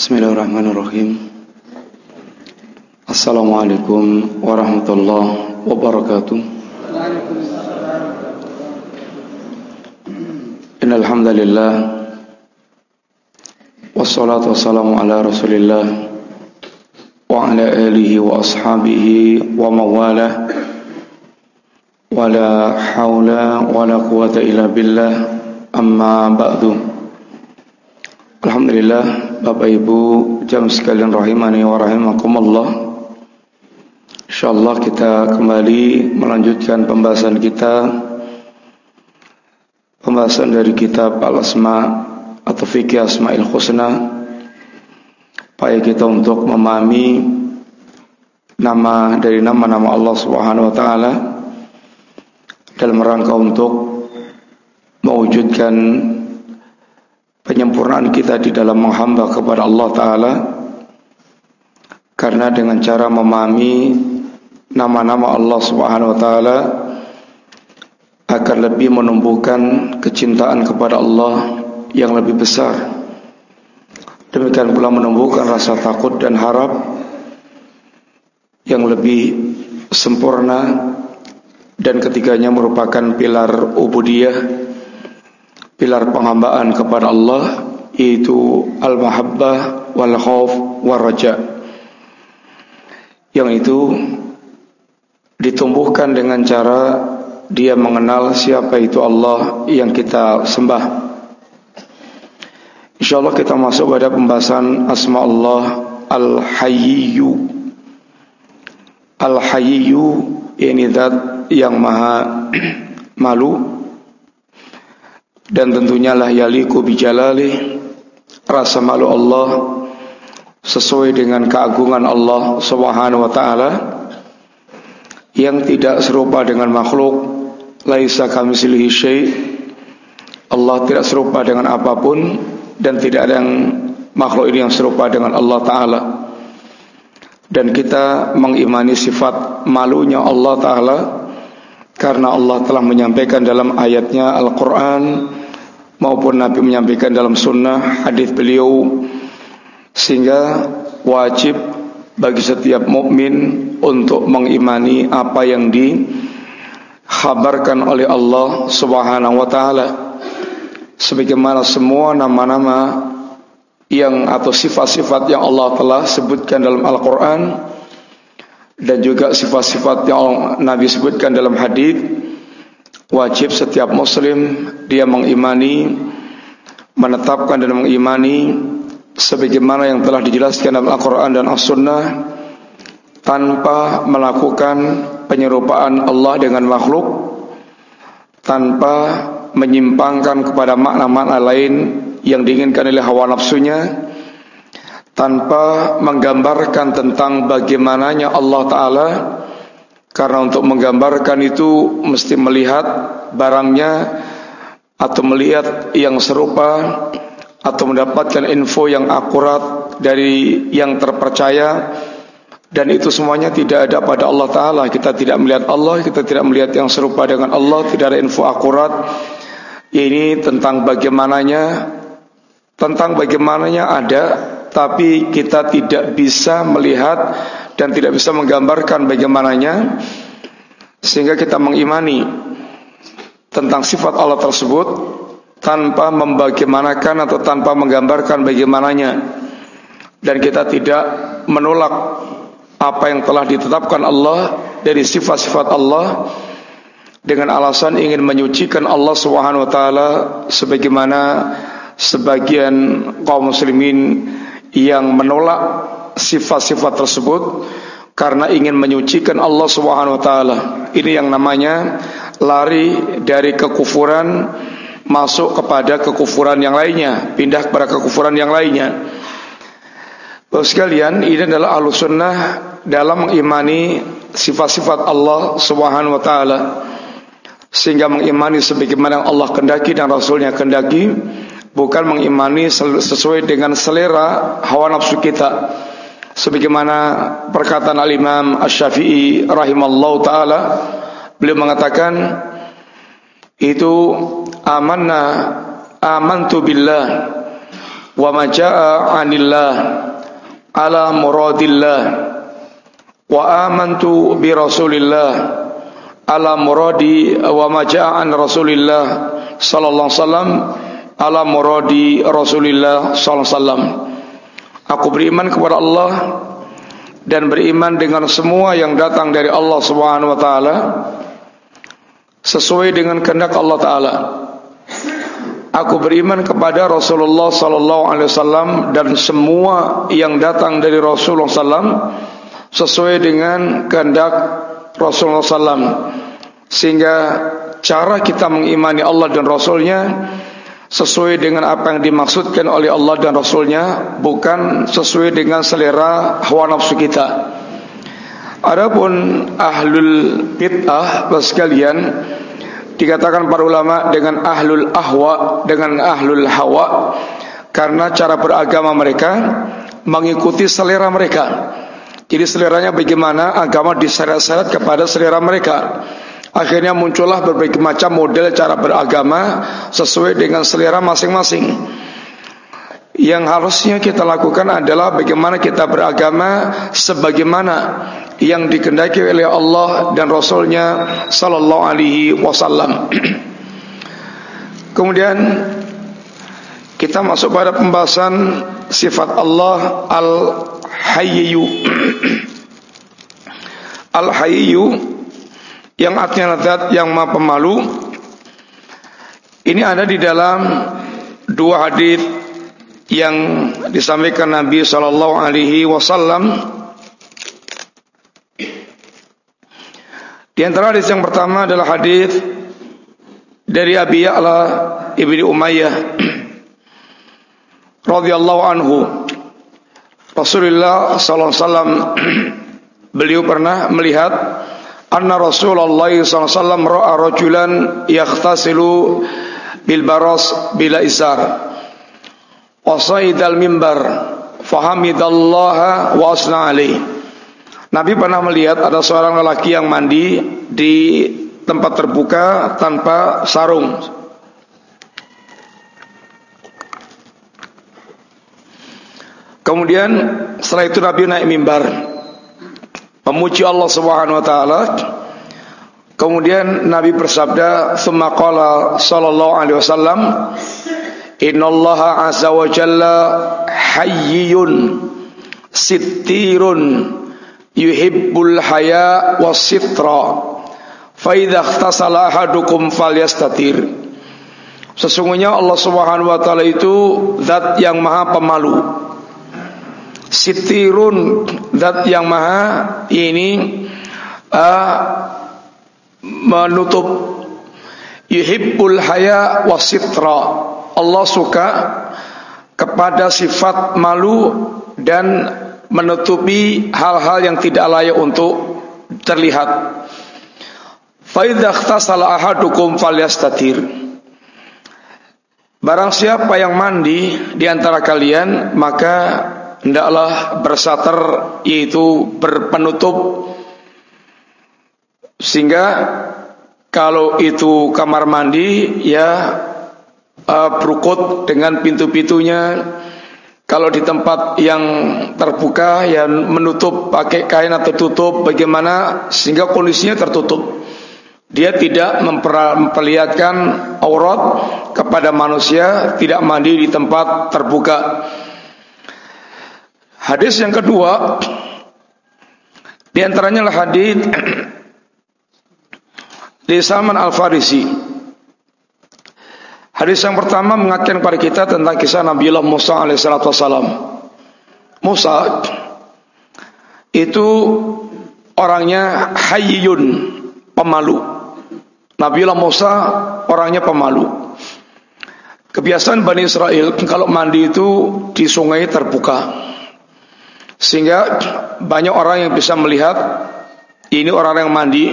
Bismillahirrahmanirrahim Assalamualaikum warahmatullahi wabarakatuh Innalhamdulillah Wassalatu wassalamu ala rasulillah Wa ala alihi wa ashabihi wa mawalah Wa la hawla wa la quwata illa billah Amma ba'du Alhamdulillah Bapak Ibu jam sekalian rahimani wa rahimakumullah. InsyaAllah kita kembali melanjutkan pembahasan kita. Pembahasan dari kitab Al-Asma atau Fikih Asma'il Husna. Upaya kita untuk memahami nama dari nama-nama Allah Subhanahu wa taala dalam rangka untuk mewujudkan penyempurnaan kita di dalam menghamba kepada Allah Ta'ala karena dengan cara memahami nama-nama Allah Subhanahu Wa Ta'ala akan lebih menumbuhkan kecintaan kepada Allah yang lebih besar. Demikian pula menumbuhkan rasa takut dan harap yang lebih sempurna dan ketiganya merupakan pilar ubudiyah pilar penghambaan kepada Allah yaitu al-mahabbah wal khauf wal raja yang itu ditumbuhkan dengan cara dia mengenal siapa itu Allah yang kita sembah. Insyaallah kita masuk pada pembahasan asma Allah al-hayyu. Al-hayyu ini zat yang maha malu dan tentunya lah yaliku bijalali rasa malu Allah sesuai dengan keagungan Allah Subhanahu wa taala yang tidak serupa dengan makhluk laisa kamitslihi syai. Allah tidak serupa dengan apa pun dan tidak ada yang makhluk ini yang serupa dengan Allah taala. Dan kita mengimani sifat malunya Allah taala karena Allah telah menyampaikan dalam ayatnya Al-Qur'an maupun Nabi menyampaikan dalam sunnah hadis beliau sehingga wajib bagi setiap mukmin untuk mengimani apa yang dikhabarkan oleh Allah Subhanahu wa taala. Sebagaimana semua nama-nama yang atau sifat-sifat yang Allah telah sebutkan dalam Al-Qur'an dan juga sifat-sifat yang Nabi sebutkan dalam hadis wajib setiap muslim dia mengimani menetapkan dan mengimani sebagaimana yang telah dijelaskan dalam Al-Qur'an dan As-Sunnah tanpa melakukan penyerupaan Allah dengan makhluk tanpa menyimpangkan kepada makna-makna lain yang diinginkan oleh hawa nafsunya tanpa menggambarkan tentang bagaimananya Allah taala karena untuk menggambarkan itu mesti melihat barangnya atau melihat yang serupa atau mendapatkan info yang akurat dari yang terpercaya. Dan itu semuanya tidak ada pada Allah Ta'ala. Kita tidak melihat Allah, kita tidak melihat yang serupa dengan Allah tidak ada info akurat. Ini tentang bagaimananya tentang bagaimananya ada tapi kita tidak bisa melihat dan tidak bisa menggambarkan bagaimananya sehingga kita mengimani tentang sifat Allah tersebut tanpa membagaimanakan atau tanpa menggambarkan bagaimananya. Dan kita tidak menolak apa yang telah ditetapkan Allah dari sifat-sifat Allah dengan alasan ingin menyucikan Allah Subhanahu wa taala sebagaimana sebagian kaum muslimin yang menolak sifat-sifat tersebut karena ingin menyucikan Allah Subhanahu wa taala. Ini yang namanya lari dari kekufuran masuk kepada kekufuran yang lainnya, pindah kepada kekufuran yang lainnya. Bapak sekalian, ini adalah ahlus sunnah dalam mengimani sifat-sifat Allah Subhanahu wa taala sehingga mengimani sebagaimana yang Allah kendaki dan Rasulnya kendaki bukan mengimani sesuai dengan selera hawa nafsu kita sebagaimana perkataan al-Imam Asy-Syafi'i rahimallahu taala beliau mengatakan itu amanna amantu billah wa ma jaa 'anillah ala muradillah wa amantu bi rasulillah ala muradi wa ma jaa an rasulillah sallallahu alaihi wasallam ala muradi rasulillah sallallahu alaihi wasallam aku beriman kepada Allah dan beriman dengan semua yang datang dari Allah Subhanahu wa taala sesuai dengan kehendak Allah taala. Aku beriman kepada Rasulullah sallallahu alaihi wasallam dan semua yang datang dari Rasulullah sallam sesuai dengan kehendak Rasulullah sallam. Sehingga cara kita mengimani Allah dan Rasulnya sesuai dengan apa yang dimaksudkan oleh Allah dan Rasulnya bukan sesuai dengan selera hawa nafsu kita. Adapun ahlul bid'ah sekalian dikatakan para ulama dengan ahlul ahwa dengan ahlul hawa karena cara beragama mereka mengikuti selera mereka. Jadi seleranya bagaimana agama diseret-seret kepada selera mereka. Akhirnya muncullah berbagai macam model cara beragama sesuai dengan selera masing-masing. Yang harusnya kita lakukan adalah bagaimana kita beragama sebagaimana yang dikendaki oleh Allah dan Rasulnya Sallallahu Alaihi Wasallam. Kemudian kita masuk pada pembahasan sifat Allah Al Hayyu. Yang artinya zat yang maha pemalu. Ini ada di dalam dua hadis yang disampaikan Nabi Sallallahu Alaihi Wasallam Di antara hadis yang pertama adalah hadis dari Abi Ya'la Ibnu Umayyah radhiyallahu anhu. Rasulullah sallallahu alaihi wasallam beliau pernah melihat anna Rasulullah wasallam ra'a rajulan yakhtasilu bil baras bila izar. Wasaidal mimbar fahamidallaha wa asna alaihi. Nabi pernah melihat ada seorang lelaki yang mandi di tempat terbuka tanpa sarung. Kemudian setelah itu Nabi naik mimbar memuji Allah Subhanahu wa taala. Kemudian Nabi bersabda, "Tsumma qala sallallahu alaihi wasallam, "Innallaha azza wa jalla hayyun sittirun yuhibbul haya wasitra fa idza ikhtasala falyastatir. Sesungguhnya Allah Subhanahu wa taala itu zat yang maha pemalu sitirun zat yang maha ini uh, menutup yuhibbul haya wasitra Allah suka kepada sifat malu dan menutupi hal-hal yang tidak layak untuk terlihat. Fa idza ikhtasala ahadukum falyastatir. Barang siapa yang mandi di antara kalian maka hendaklah bersatar yaitu berpenutup sehingga kalau itu kamar mandi ya uh, berukut dengan pintu-pintunya kalau di tempat yang terbuka yang menutup pakai kain atau tutup bagaimana sehingga kondisinya tertutup. Dia tidak memperlihatkan aurat kepada manusia, tidak mandi di tempat terbuka. Hadis yang kedua di antaranya adalah hadis di Salman Al Farisi Hadis yang pertama mengaitkan kepada kita tentang kisah Nabi Allah Musa alaihissalam. Musa itu orangnya hayyun, pemalu. Nabi Allah Musa orangnya pemalu. Kebiasaan Bani Israel kalau mandi itu di sungai terbuka. Sehingga banyak orang yang bisa melihat ini orang yang mandi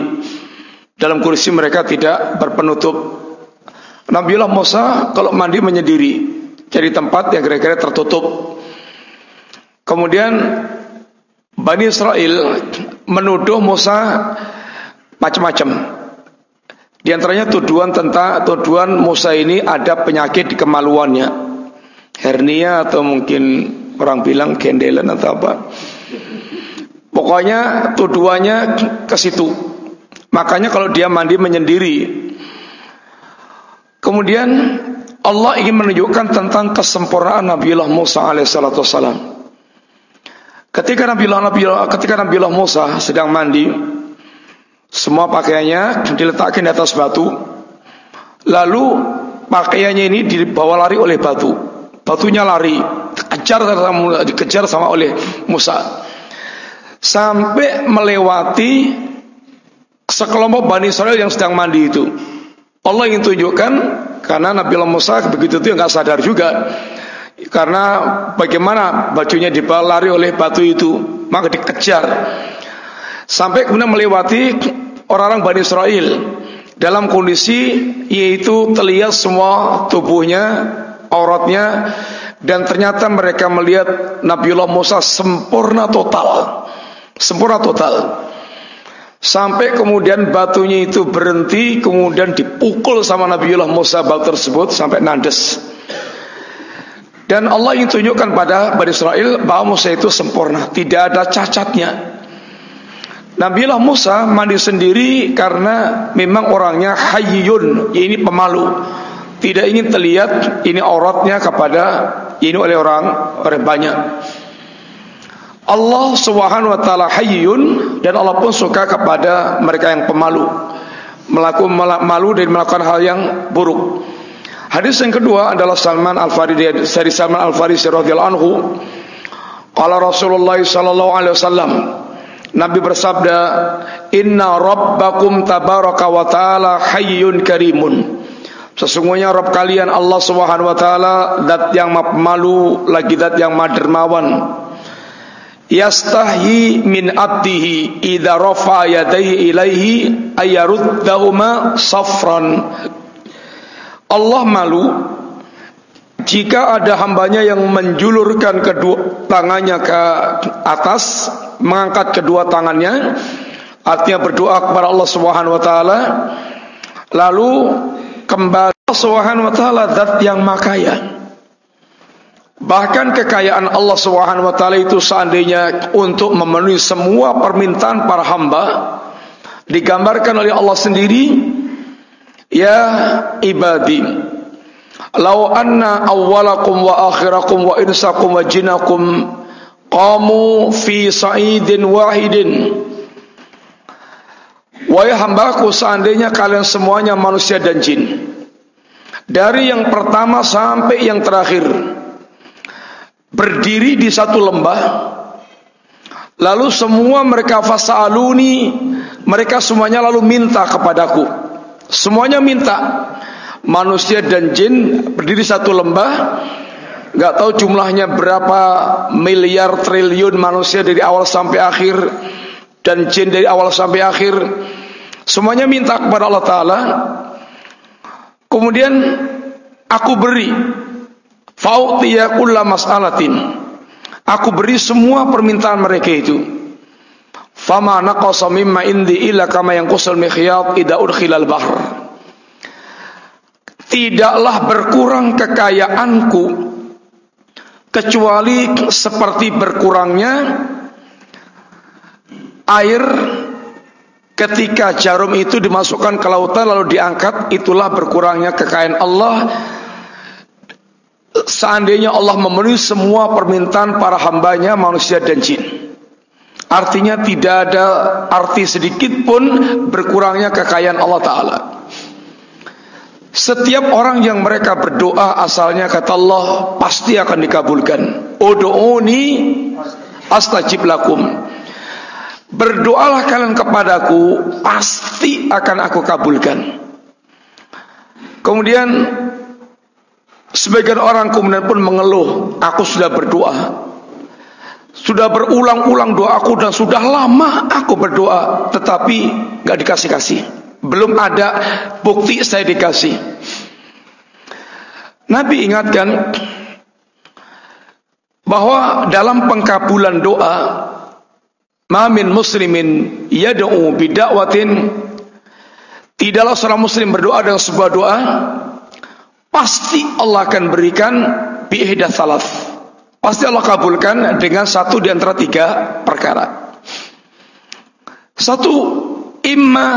dalam kursi mereka tidak berpenutup Nabiullah Musa kalau mandi menyendiri cari tempat yang kira-kira tertutup. Kemudian Bani Israel menuduh Musa macam-macam. Di antaranya tuduhan tentang tuduhan Musa ini ada penyakit di kemaluannya. hernia atau mungkin orang bilang gendelan atau apa. Pokoknya tuduhannya ke situ. Makanya kalau dia mandi menyendiri. Kemudian Allah ingin menunjukkan tentang kesempurnaan Nabiullah Musa alaihissalatu Ketika Nabiullah, Nabiullah, ketika Nabiullah Musa sedang mandi, semua pakaiannya diletakkan di atas batu. Lalu pakaiannya ini dibawa lari oleh batu. Batunya lari, dikejar dikejar sama oleh Musa. Sampai melewati sekelompok Bani Israel yang sedang mandi itu. Allah ingin tunjukkan karena Nabi Musa begitu itu nggak sadar juga. Karena bagaimana bajunya dipelari oleh batu itu maka dikejar. Sampai kemudian melewati orang-orang Bani Israel. Dalam kondisi yaitu terlihat semua tubuhnya auratnya dan ternyata mereka melihat Nabiullah Musa sempurna total Sempurna total. Sampai kemudian batunya itu berhenti, kemudian dipukul sama Nabiullah Musa batu tersebut sampai nandes. Dan Allah ingin tunjukkan pada Bani Israel bahwa Musa itu sempurna, tidak ada cacatnya. Nabiullah Musa mandi sendiri karena memang orangnya hayyun, ini pemalu. Tidak ingin terlihat ini auratnya kepada ini oleh orang orang banyak. Allah Subhanahu wa taala hayyun dan Allah pun suka kepada mereka yang pemalu. Melakukan malu dan melakukan hal yang buruk. Hadis yang kedua adalah Salman Al-Farisi dari Salman Al-Farisi radhiyallahu anhu. Qala Rasulullah sallallahu alaihi wasallam Nabi bersabda, "Inna rabbakum tabaraka wa ta'ala hayyun karimun." Sesungguhnya Rabb kalian Allah Subhanahu wa taala zat yang malu lagi zat yang madermawan. Yastahi min abdihi idza rafa yadayhi ilaihi ayaruddahuma safran. Allah malu jika ada hambanya yang menjulurkan kedua tangannya ke atas mengangkat kedua tangannya artinya berdoa kepada Allah Subhanahu wa taala lalu kembali Allah Subhanahu wa taala zat yang makaya Bahkan kekayaan Allah Subhanahu wa taala itu seandainya untuk memenuhi semua permintaan para hamba digambarkan oleh Allah sendiri ya ibadi law anna awwalakum wa akhirakum wa insakum wa jinakum qamu fi sa'idin wahidin Wahai hambaku seandainya kalian semuanya manusia dan jin Dari yang pertama sampai yang terakhir berdiri di satu lembah lalu semua mereka fasaluni mereka semuanya lalu minta kepadaku. Semuanya minta. Manusia dan jin berdiri satu lembah nggak tahu jumlahnya berapa miliar triliun manusia dari awal sampai akhir dan jin dari awal sampai akhir semuanya minta kepada Allah Taala kemudian aku beri Fa'utiya kulla mas'alatin. Aku beri semua permintaan mereka itu. Fama naqasa mimma indi illa kama yanqusul mikhyat idza udkhilal bahr. Tidaklah berkurang kekayaanku kecuali seperti berkurangnya air ketika jarum itu dimasukkan ke lautan lalu diangkat itulah berkurangnya kekayaan Allah seandainya Allah memenuhi semua permintaan para hambanya manusia dan jin. Artinya tidak ada arti sedikit pun berkurangnya kekayaan Allah Ta'ala. Setiap orang yang mereka berdoa asalnya kata Allah pasti akan dikabulkan. Udu'uni astajib lakum. Berdoalah kalian kepadaku pasti akan aku kabulkan. Kemudian Sebagian orang kemudian pun mengeluh, aku sudah berdoa. Sudah berulang-ulang doa aku dan sudah lama aku berdoa, tetapi nggak dikasih-kasih. Belum ada bukti saya dikasih. Nabi ingatkan bahwa dalam pengkabulan doa Mamin muslimin yad'u bidakwatin Tidaklah seorang muslim berdoa dengan sebuah doa pasti Allah akan berikan biihda salaf. Pasti Allah kabulkan dengan satu di antara tiga perkara. Satu, imma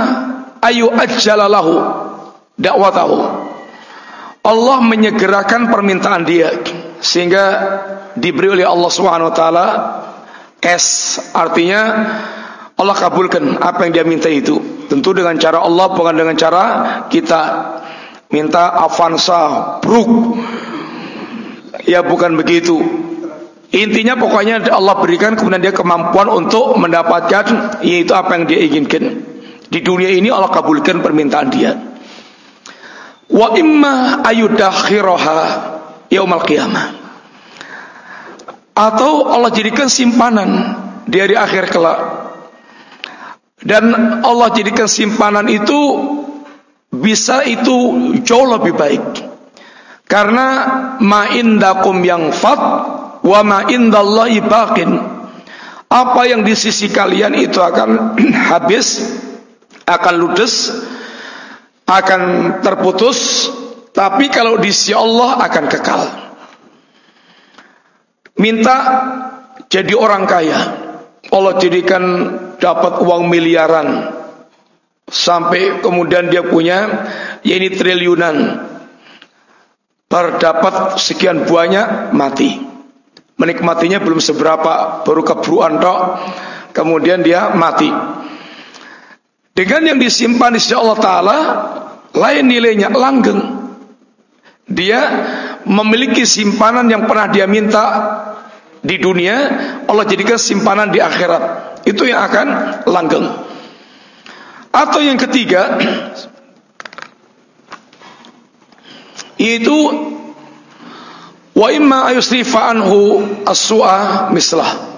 ayu ajjalalahu dakwatahu. Allah menyegerakan permintaan dia sehingga diberi oleh Allah Subhanahu wa taala es artinya Allah kabulkan apa yang dia minta itu. Tentu dengan cara Allah bukan dengan cara kita minta Avanza, Brook. Ya bukan begitu. Intinya pokoknya Allah berikan kemudian dia kemampuan untuk mendapatkan yaitu apa yang dia inginkan. Di dunia ini Allah kabulkan permintaan dia. Wa imma ayudakhiraha yaumal qiyamah. Atau Allah jadikan simpanan di hari akhir kelak dan Allah jadikan simpanan itu bisa itu jauh lebih baik. Karena ma indakum yang fat wa ma indallahi baqin. Apa yang di sisi kalian itu akan habis, akan ludes, akan terputus, tapi kalau di sisi Allah akan kekal. Minta jadi orang kaya. Allah jadikan dapat uang miliaran. Sampai kemudian dia punya ya ini triliunan terdapat sekian banyak mati. Menikmatinya belum seberapa baru kebruan tok. Kemudian dia mati. Dengan yang disimpan di sisi Allah Ta'ala lain nilainya langgeng. Dia memiliki simpanan yang pernah dia minta di dunia Allah jadikan simpanan di akhirat itu yang akan langgeng. Atau yang ketiga yaitu wa imma ayusrifa anhu as-su'a mislah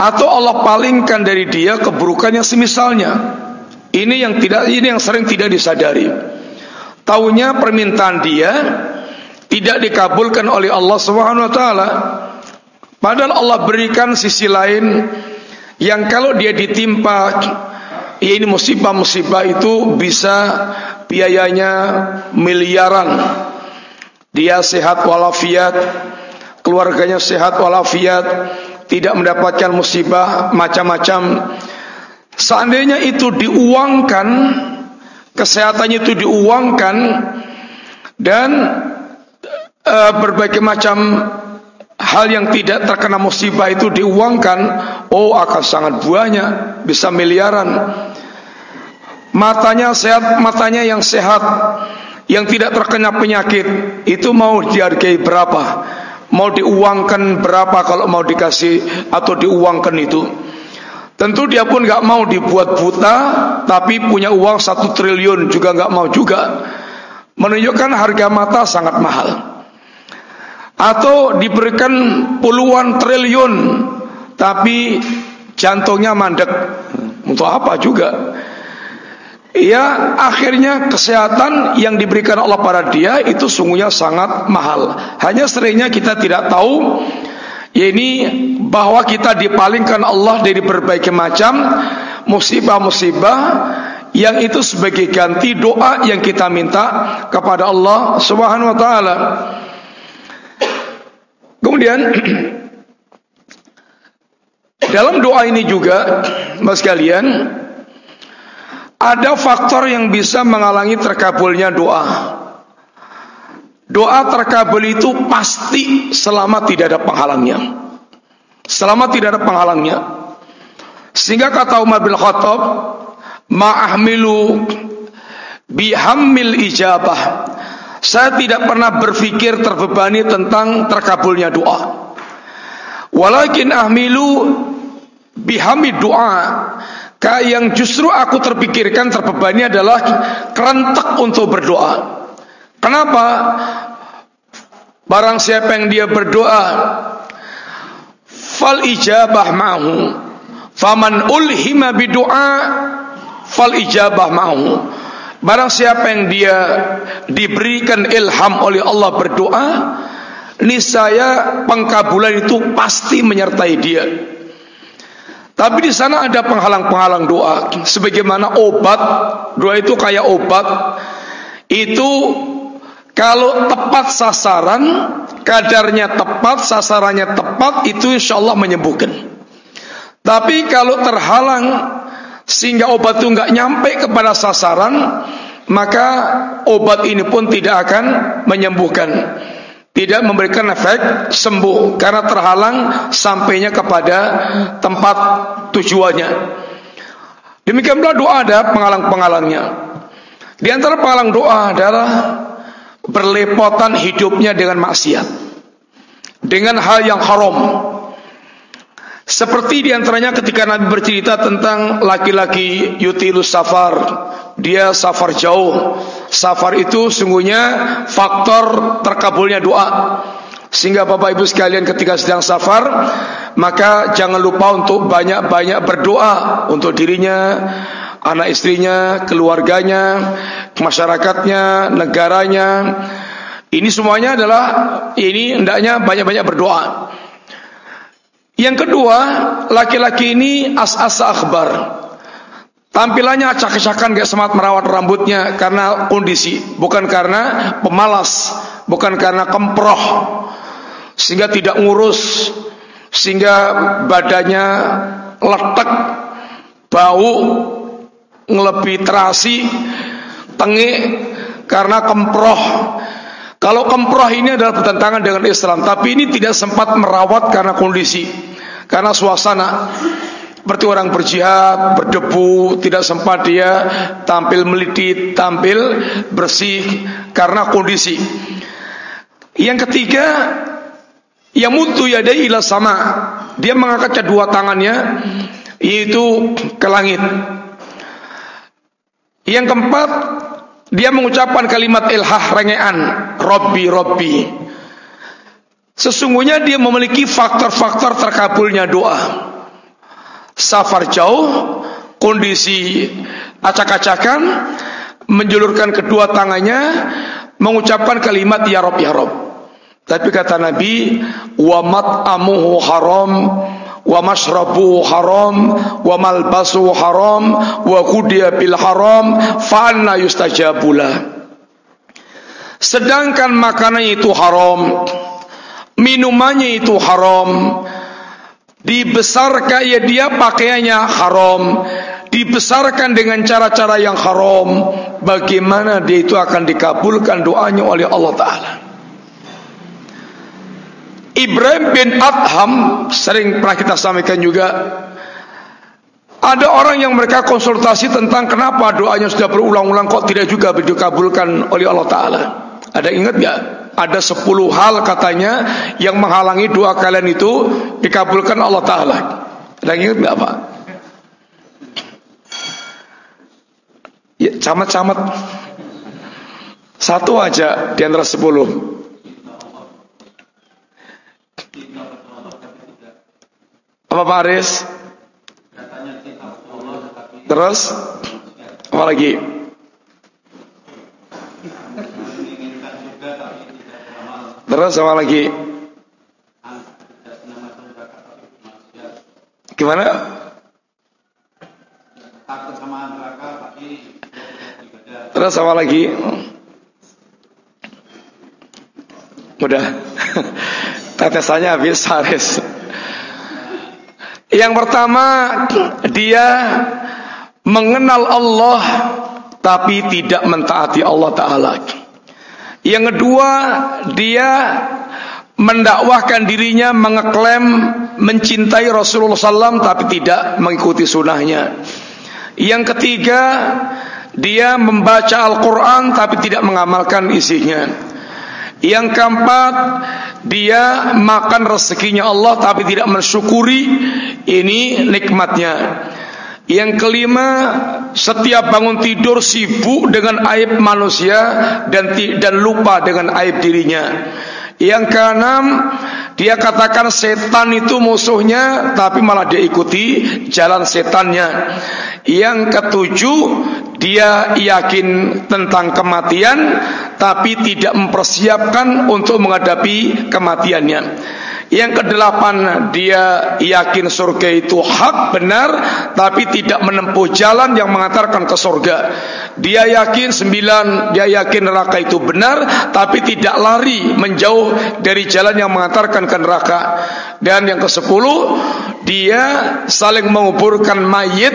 atau Allah palingkan dari dia keburukan yang semisalnya. Ini yang tidak ini yang sering tidak disadari. Taunya permintaan dia tidak dikabulkan oleh Allah Subhanahu wa taala. Padahal Allah berikan sisi lain yang kalau dia ditimpa ya ini musibah-musibah itu bisa biayanya miliaran. Dia sehat walafiat keluarganya sehat walafiat tidak mendapatkan musibah macam-macam. Seandainya itu diuangkan kesehatannya itu diuangkan dan e, berbagai macam hal yang tidak terkena musibah itu diuangkan, oh akan sangat banyak, bisa miliaran. Matanya sehat, matanya yang sehat, yang tidak terkena penyakit, itu mau dihargai berapa? Mau diuangkan berapa kalau mau dikasih atau diuangkan itu? Tentu dia pun nggak mau dibuat buta, tapi punya uang satu triliun juga nggak mau juga. Menunjukkan harga mata sangat mahal atau diberikan puluhan triliun tapi jantungnya mandek. Untuk apa juga? Ya akhirnya kesehatan yang diberikan Allah pada dia itu sungguhnya sangat mahal. Hanya seringnya kita tidak tahu ya ini bahwa kita dipalingkan Allah dari berbagai macam musibah-musibah yang itu sebagai ganti doa yang kita minta kepada Allah Subhanahu wa taala Kemudian dalam doa ini juga Mas kalian ada faktor yang bisa menghalangi terkabulnya doa. Doa terkabul itu pasti selama tidak ada penghalangnya. Selama tidak ada penghalangnya. Sehingga kata Umar bin Khattab, "Ma'ahmilu bihammil ijabah." Saya tidak pernah berpikir terbebani tentang terkabulnya doa. Walakin ahmilu bihamid doa. Yang justru aku terpikirkan terbebani adalah kerentak untuk berdoa. Kenapa? Barang siapa yang dia berdoa, fal ijabah ma'hu. Faman ulhima bidoa, fal ijabah ma'hu. Barang siapa yang dia diberikan ilham oleh Allah berdoa, niscaya pengkabulan itu pasti menyertai dia. Tapi di sana ada penghalang-penghalang doa. Sebagaimana obat, doa itu kayak obat. Itu Kalau tepat sasaran, kadarnya tepat, sasarannya tepat, itu insya Allah menyembuhkan. Tapi kalau terhalang sehingga obat itu nggak nyampe kepada sasaran, maka obat ini pun tidak akan menyembuhkan. Tidak memberikan efek sembuh karena terhalang sampainya kepada tempat tujuannya. Demikianlah doa ada penghalang-penghalangnya. Di antara penghalang doa adalah berlepotan hidupnya dengan maksiat. Dengan hal yang haram. Seperti di antaranya ketika Nabi bercerita tentang laki-laki yutilus safar. Dia safar jauh. Safar itu sungguhnya faktor terkabulnya doa. Sehingga Bapak Ibu sekalian ketika sedang safar Maka jangan lupa untuk banyak-banyak berdoa Untuk dirinya, anak istrinya, keluarganya, masyarakatnya, negaranya Ini semuanya adalah Ini hendaknya banyak-banyak berdoa Yang kedua Laki-laki ini as-as akhbar. Tampilannya acak-acakan gak semangat merawat rambutnya Karena kondisi Bukan karena pemalas Bukan karena kemproh sehingga tidak ngurus sehingga badannya letek bau ngelebi terasi tengik karena kemproh. Kalau kemproh ini adalah bertentangan dengan Islam tapi ini tidak sempat merawat karena kondisi karena suasana seperti orang berjihad, berdebu, tidak sempat dia tampil melidit, tampil bersih karena kondisi. Yang ketiga, Yamutu yadai ila sama. Dia mengangkat kedua tangannya yaitu ke langit. Yang keempat, dia mengucapkan kalimat ilhah rengean, Robbi Robbi. Sesungguhnya dia memiliki faktor-faktor terkabulnya doa. Safar jauh, kondisi acak-acakan, menjulurkan kedua tangannya, mengucapkan kalimat ya Rob ya Rob. Tapi kata Nabi, wa mat'amuhu haram, wa mashrabuhu haram, wa malbasuhu haram, wa qudiya bil haram, fa anna yustajabulah. Sedangkan makanan itu haram, minumannya itu haram, dibesarkan ya dia pakaiannya haram, dibesarkan dengan cara-cara yang haram, bagaimana dia itu akan dikabulkan doanya oleh Allah Ta'ala. Ibrahim bin Adham sering pernah kita sampaikan juga ada orang yang mereka konsultasi tentang kenapa doanya sudah berulang-ulang kok tidak juga dikabulkan oleh Allah Ta'ala Ada ingat gak? Ada sepuluh hal katanya yang menghalangi doa kalian itu dikabulkan Allah Ta'ala Ada ingat gak Pak? Ya, camat-camat Satu aja di antara sepuluh Apa Pak Aris? Terus? Apa lagi? Terus apa lagi? Gimana? Terus apa lagi? Udah Tetesannya habis Haris yang pertama dia mengenal Allah tapi tidak mentaati Allah taala. Yang kedua dia mendakwahkan dirinya mengeklaim mencintai Rasulullah SAW tapi tidak mengikuti sunnahnya. Yang ketiga dia membaca Al-Quran tapi tidak mengamalkan isinya. Yang keempat dia makan rezekinya Allah tapi tidak mensyukuri ini nikmatnya. Yang kelima, setiap bangun tidur sibuk dengan aib manusia dan dan lupa dengan aib dirinya. Yang keenam, dia katakan setan itu musuhnya tapi malah dia ikuti jalan setannya. Yang ketujuh, dia yakin tentang kematian tapi tidak mempersiapkan untuk menghadapi kematiannya. Yang kedelapan dia yakin surga itu hak benar tapi tidak menempuh jalan yang mengantarkan ke surga. Dia yakin sembilan, dia yakin neraka itu benar tapi tidak lari menjauh dari jalan yang mengantarkan ke neraka. Dan yang ke sepuluh dia saling menguburkan mayit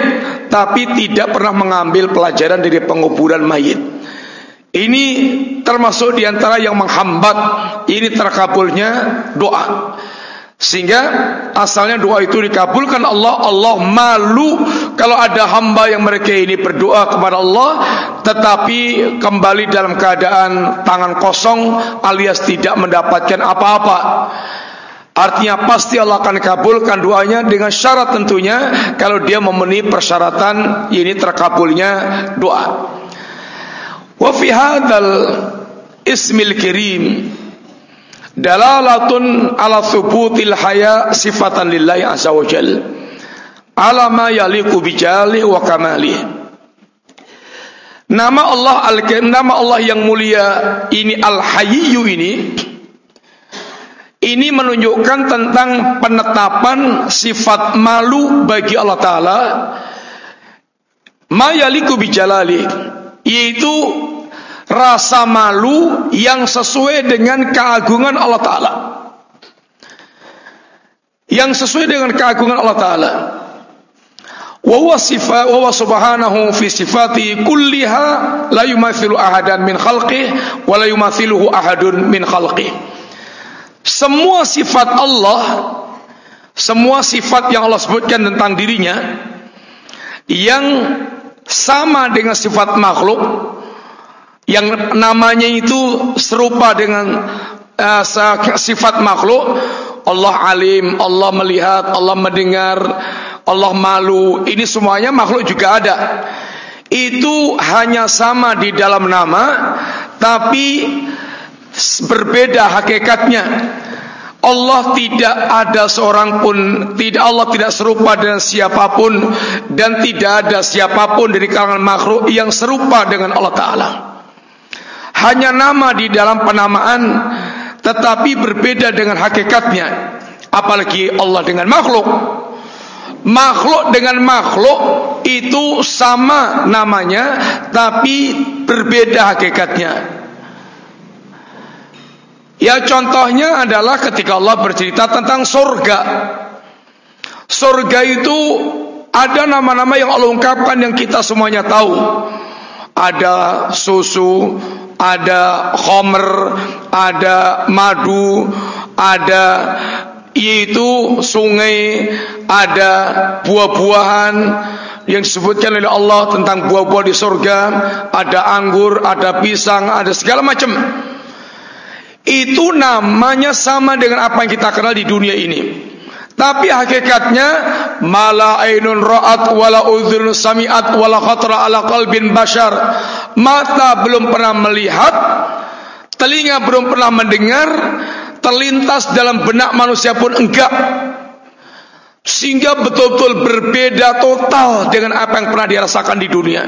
tapi tidak pernah mengambil pelajaran dari penguburan mayit. Ini termasuk di antara yang menghambat ini terkabulnya doa. Sehingga asalnya doa itu dikabulkan Allah Allah malu kalau ada hamba yang mereka ini berdoa kepada Allah tetapi kembali dalam keadaan tangan kosong alias tidak mendapatkan apa-apa. Artinya pasti Allah akan kabulkan doanya dengan syarat tentunya kalau dia memenuhi persyaratan ini terkabulnya doa. Wa fi hadzal ismil kirim dalalatun ala thubutil haya sifatan lillahi azza wa jal ala ma yaliqu bijali wa kamali nama Allah al nama Allah yang mulia ini al hayyu ini ini menunjukkan tentang penetapan sifat malu bagi Allah taala. Ma yaliqu bijalali yaitu rasa malu yang sesuai dengan keagungan Allah Ta'ala. Yang sesuai dengan keagungan Allah Ta'ala. Wa huwa sifat wa subhanahu fi sifati kulliha la yumathilu ahadan min khalqih wa la yumathiluhu ahadun min khalqih semua sifat Allah semua sifat yang Allah sebutkan tentang dirinya yang sama dengan sifat makhluk yang namanya itu serupa dengan uh, sifat makhluk Allah alim, Allah melihat, Allah mendengar, Allah malu. Ini semuanya makhluk juga ada. Itu hanya sama di dalam nama, tapi berbeda hakikatnya. Allah tidak ada seorang pun tidak Allah tidak serupa dengan siapa pun dan tidak ada siapa pun dari kalangan makhluk yang serupa dengan Allah taala. Hanya nama di dalam penamaan tetapi berbeda dengan hakikatnya. Apalagi Allah dengan makhluk. Makhluk dengan makhluk itu sama namanya tapi berbeda hakikatnya. Ya contohnya adalah ketika Allah bercerita tentang surga. Surga itu ada nama-nama yang Allah ungkapkan yang kita semuanya tahu. Ada susu, ada khomer, ada madu, ada yaitu sungai, ada buah-buahan yang disebutkan oleh Allah tentang buah-buah di surga, ada anggur, ada pisang, ada segala macam itu namanya sama dengan apa yang kita kenal di dunia ini. Tapi hakikatnya mala ainun ra'at wala udhun sami'at wala khatra ala qalbin bashar. Mata belum pernah melihat, telinga belum pernah mendengar, terlintas dalam benak manusia pun enggak. Sehingga betul-betul berbeda total dengan apa yang pernah dirasakan di dunia.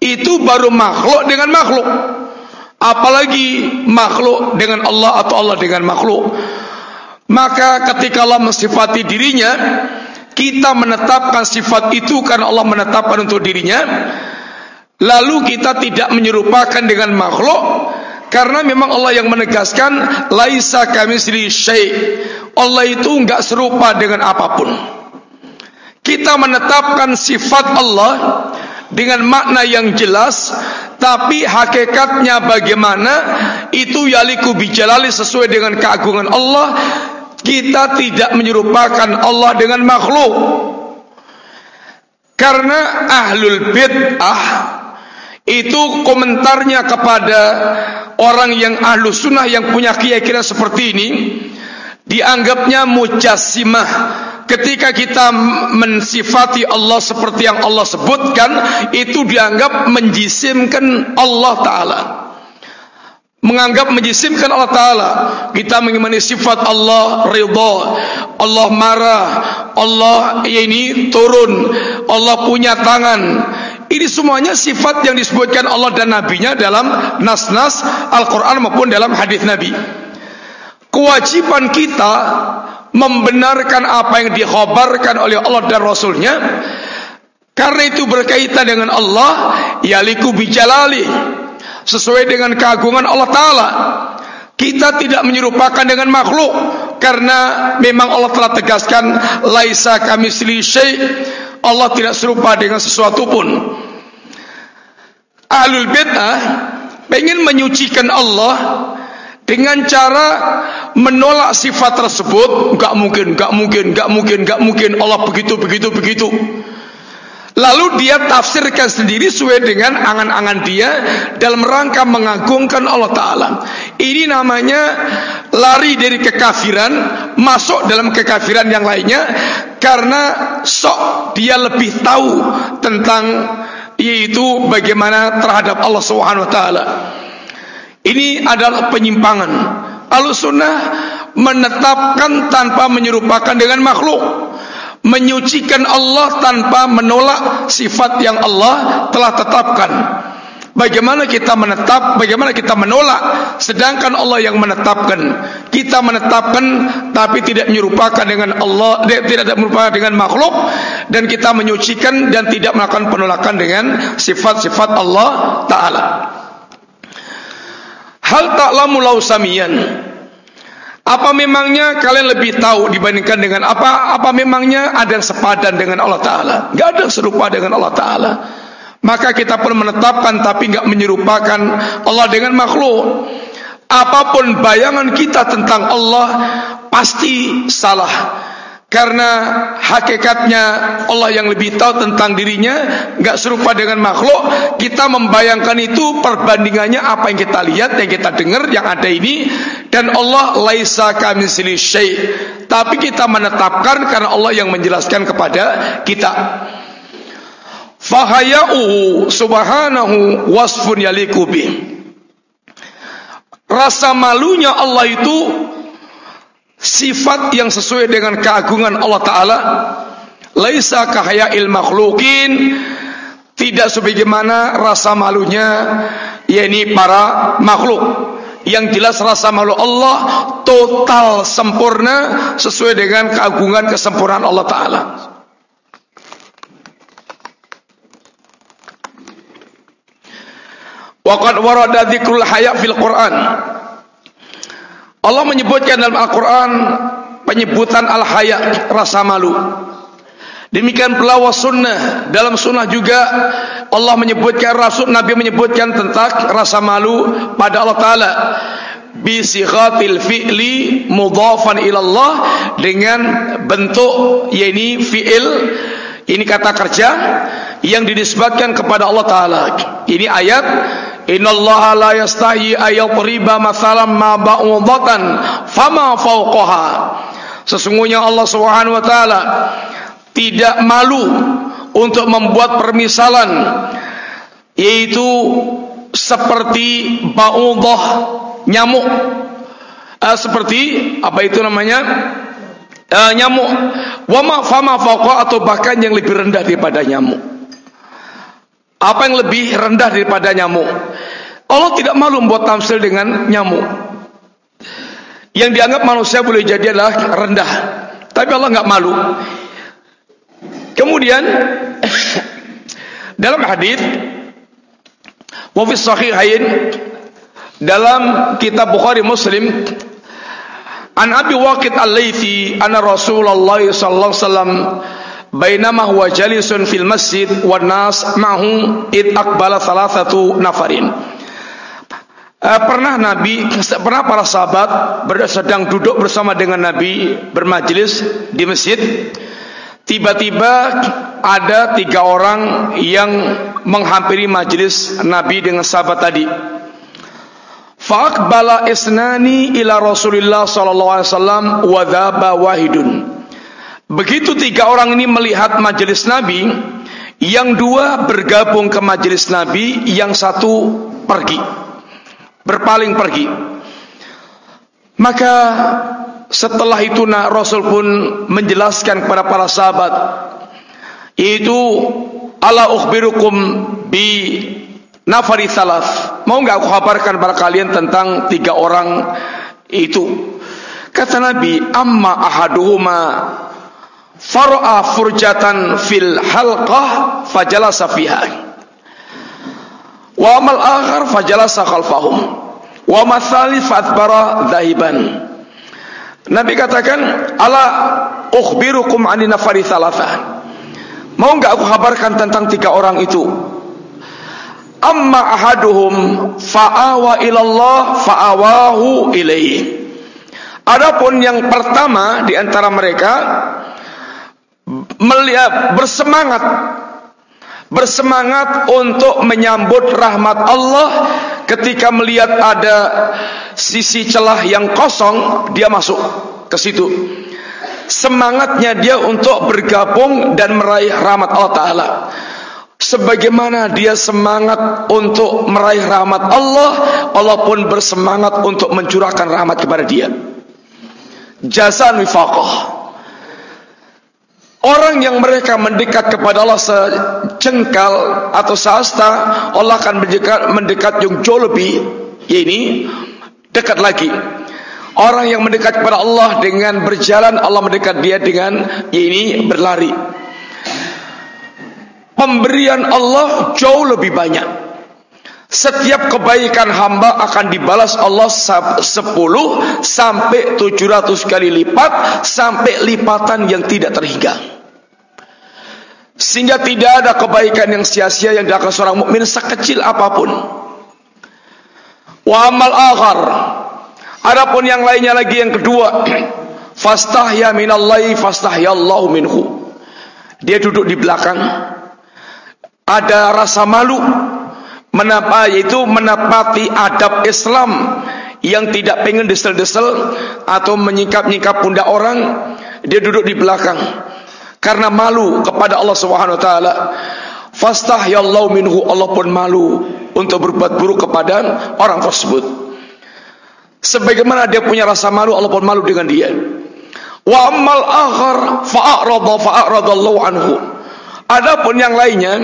Itu baru makhluk dengan makhluk apalagi makhluk dengan Allah atau Allah dengan makhluk. Maka ketika Allah mensifati dirinya kita menetapkan sifat itu karena Allah menetapkan untuk dirinya. Lalu kita tidak menyerupakan dengan makhluk karena memang Allah yang menegaskan laisa kamisli syai. Allah itu enggak serupa dengan apa pun. Kita menetapkan sifat Allah dengan makna yang jelas tapi hakikatnya bagaimana? Itu yaliku bijalali sesuai dengan keagungan Allah. Kita tidak menyerupakan Allah dengan makhluk. Karena ahlul bid'ah itu komentarnya kepada orang yang ahlu sunnah yang punya keyakinan seperti ini dianggapnya mujassimah ketika kita mensifati Allah seperti yang Allah sebutkan itu dianggap menjisimkan Allah taala. Menganggap menjisimkan Allah taala. Kita mengimani sifat Allah ridha Allah marah Allah ini turun Allah punya tangan. Ini semuanya sifat yang disebutkan Allah dan nabinya dalam nas-nas Al-Qur'an maupun dalam hadis Nabi kewajiban kita membenarkan apa yang dikhabarkan oleh Allah dan Rasulnya. Karena itu berkaitan dengan Allah yaliku bijalali sesuai dengan keagungan Allah Ta'ala. Kita tidak menyerupakan dengan makhluk karena memang Allah telah tegaskan laisa kami syai. Allah tidak serupa dengan sesuatu pun. Ahlul bid'ah pengen menyucikan Allah dengan cara menolak sifat tersebut enggak mungkin enggak mungkin enggak mungkin enggak mungkin Allah begitu begitu begitu lalu dia tafsirkan sendiri sesuai dengan angan-angan dia dalam rangka mengagungkan Allah taala ini namanya lari dari kekafiran masuk dalam kekafiran yang lainnya karena sok dia lebih tahu tentang yaitu bagaimana terhadap Allah Subhanahu wa taala. Ini adalah penyimpangan. Al-Sunnah menetapkan tanpa menyerupakan dengan makhluk. Menyucikan Allah tanpa menolak sifat yang Allah telah tetapkan. Bagaimana kita menetap, bagaimana kita menolak sedangkan Allah yang menetapkan. Kita menetapkan tapi tidak menyerupakan dengan Allah, tidak merupakan dengan makhluk dan kita menyucikan dan tidak melakukan penolakan dengan sifat-sifat Allah taala. Hal ta'lamu lau samiyan. Apa memangnya kalian lebih tahu dibandingkan dengan apa? Apa memangnya ada yang sepadan dengan Allah taala? Enggak ada yang serupa dengan Allah taala. Maka kita pun menetapkan tapi enggak menyerupakan Allah dengan makhluk. Apa pun bayangan kita tentang Allah pasti salah. Karena hakikatnya Allah yang lebih tahu tentang dirinya enggak serupa dengan makhluk Kita membayangkan itu perbandingannya apa yang kita lihat, yang kita dengar, yang ada ini. Dan Allah laisa kamisli syai' Tapi kita menetapkan karena Allah yang menjelaskan kepada kita. Fahaya'uhu subhanahu wasfun yaliku Rasa malunya Allah itu sifat yang sesuai dengan keagungan Allah Ta'ala Laisa kahaya'il makhlukin Tidak sebagaimana rasa malunya yakni para makhluk Yang jelas rasa malu Allah Total sempurna Sesuai dengan keagungan kesempurnaan Allah Ta'ala Waqad warada dzikrul haya fil Quran. Allah menyebutkan dalam Al-Quran penyebutan al-haya rasa malu. Demikian pula sunnah dalam sunnah juga Allah menyebutkan Rasul Nabi menyebutkan tentang rasa malu pada Allah Taala bi sighatil fi'li mudhafan ila Allah dengan bentuk yakni fi'il ini kata kerja yang dinisbatkan kepada Allah Taala. Ini ayat Innallaha la yastahi ayatriba mathalan ma ba'udatan fama fawqaha. Sesungguhnya Allah Subhanahu wa taala tidak malu untuk membuat permisalan yaitu seperti ba'udah nyamuk. Uh, seperti apa itu namanya? Uh, nyamuk. Wa ma fama fawqa atau bahkan yang lebih rendah daripada nyamuk. Apa yang lebih rendah daripada nyamuk? Allah tidak malu membuat tamsil dengan nyamuk. Yang dianggap manusia boleh jadi adalah rendah. Tapi Allah enggak malu. Kemudian dalam hadis wa fi sahihain dalam kitab Bukhari Muslim an Abi Waqid Al-Laitsi anna Rasulullah sallallahu alaihi wasallam Bainama huwa jalisun fil masjid wan nas ma'hu id aqbala thalathatu nafarin. Uh, pernah Nabi, pernah para sahabat sedang duduk bersama dengan Nabi bermajlis di masjid. Tiba-tiba ada tiga orang yang menghampiri majlis Nabi dengan sahabat tadi. Faqbala isnani ila Rasulillah sallallahu alaihi wasallam wa dhaba wahidun. Begitu tiga orang ini melihat majelis Nabi, yang dua bergabung ke majelis Nabi, yang satu pergi, berpaling pergi. Maka setelah itu nak Rasul pun menjelaskan kepada para sahabat, itu ala ukhbirukum bi nafari thalath. Mau enggak aku kabarkan kepada kalian tentang tiga orang itu? Kata Nabi, amma ahaduhuma fara'a furjatan fil halqah fajalasa fiha. Wa amal akhar fajalasa khalfahum. Wa mathali fatbara dhahiban. Nabi katakan, "Ala ukhbirukum ani nafari thalatha." Mau enggak aku kabarkan tentang tiga orang itu? Amma ahaduhum fa'awa ilallah fa'awahu ilaihi. Adapun yang pertama di antara mereka melihat bersemangat. Bersemangat untuk menyambut rahmat Allah. Ketika melihat ada sisi celah yang kosong dia masuk ke situ. Semangatnya dia untuk bergabung dan meraih rahmat Allah taala. Sebagaimana dia semangat untuk meraih rahmat Allah Allah pun bersemangat untuk mencurahkan rahmat kepada dia. Jasa nifaqah Orang yang mereka mendekat kepada Allah sejengkal atau sehasta, Allah akan mendekat, mendekat yang jauh lebih ini dekat lagi. Orang yang mendekat kepada Allah dengan berjalan, Allah mendekat dia dengan ini berlari. Pemberian Allah jauh lebih banyak. Setiap kebaikan hamba akan dibalas Allah 10 sampai 700 kali lipat sampai lipatan yang tidak terhingga. Sehingga tidak ada kebaikan yang sia-sia yang dilakukan seorang mukmin sekecil apa pun. Wa amal akhar. Adapun yang lainnya lagi yang kedua, fastahya minallahi fastahyallahu minhu. Dia duduk di belakang. Ada rasa malu menapa yaitu menapati adab Islam yang tidak pengen desel-desel atau menyingkap-nyingkap pundak orang, dia duduk di belakang karena malu kepada Allah Subhanahu wa taala. Fastahyallahu minhu Allah pun malu untuk berbuat buruk kepada orang tersebut. Sebagaimana dia punya rasa malu Allah pun malu dengan dia. Wa ammal akhar fa'arada fa'aradallahu anhu. Adapun yang lainnya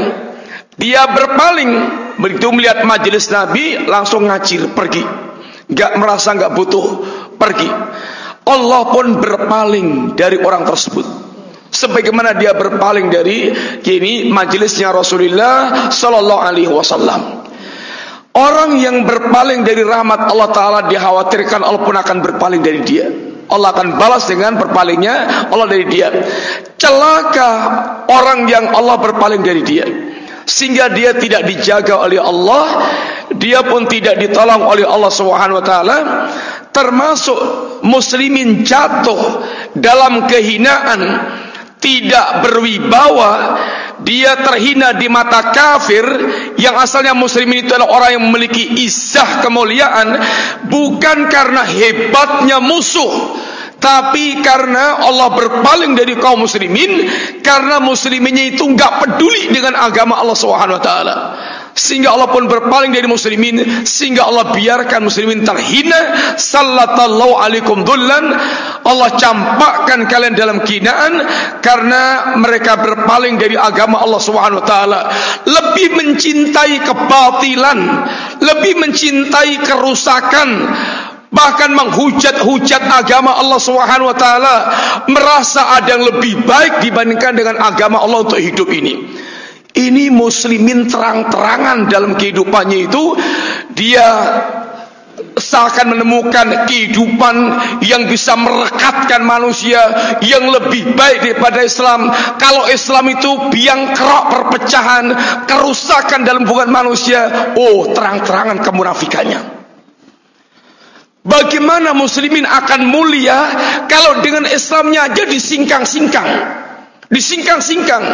dia berpaling begitu melihat majelis Nabi langsung ngacir pergi. Enggak merasa enggak butuh pergi. Allah pun berpaling dari orang tersebut sebagaimana dia berpaling dari kini majelisnya Rasulullah sallallahu alaihi wasallam. Orang yang berpaling dari rahmat Allah taala dikhawatirkan Allah pun akan berpaling dari dia. Allah akan balas dengan berpalingnya Allah dari dia. Celaka orang yang Allah berpaling dari dia. Sehingga dia tidak dijaga oleh Allah, dia pun tidak ditolong oleh Allah Subhanahu wa taala, termasuk muslimin jatuh dalam kehinaan tidak berwibawa dia terhina di mata kafir yang asalnya muslimin itu adalah orang yang memiliki izah kemuliaan bukan karena hebatnya musuh tapi karena Allah berpaling dari kaum muslimin karena musliminnya itu enggak peduli dengan agama Allah Subhanahu wa taala sehingga Allah pun berpaling dari muslimin. Sehingga Allah biarkan muslimin terhina. Sallallahu alaikum dullan Allah campakkan kalian dalam kinaan karena mereka berpaling dari agama Allah Subhanahu wa taala. Lebih mencintai kebatilan. Lebih mencintai kerusakan. Bahkan menghujat-hujat agama Allah Subhanahu wa taala. Merasa ada yang lebih baik dibandingkan dengan agama Allah untuk hidup ini ini muslimin terang-terangan dalam kehidupannya itu dia seakan menemukan kehidupan yang bisa merekatkan manusia yang lebih baik daripada Islam. Kalau Islam itu biang kerok perpecahan, kerusakan dalam hubungan manusia, oh terang-terangan kemunafikannya. Bagaimana muslimin akan mulia kalau dengan Islamnya aja disingkang-singkang. Disingkang-singkang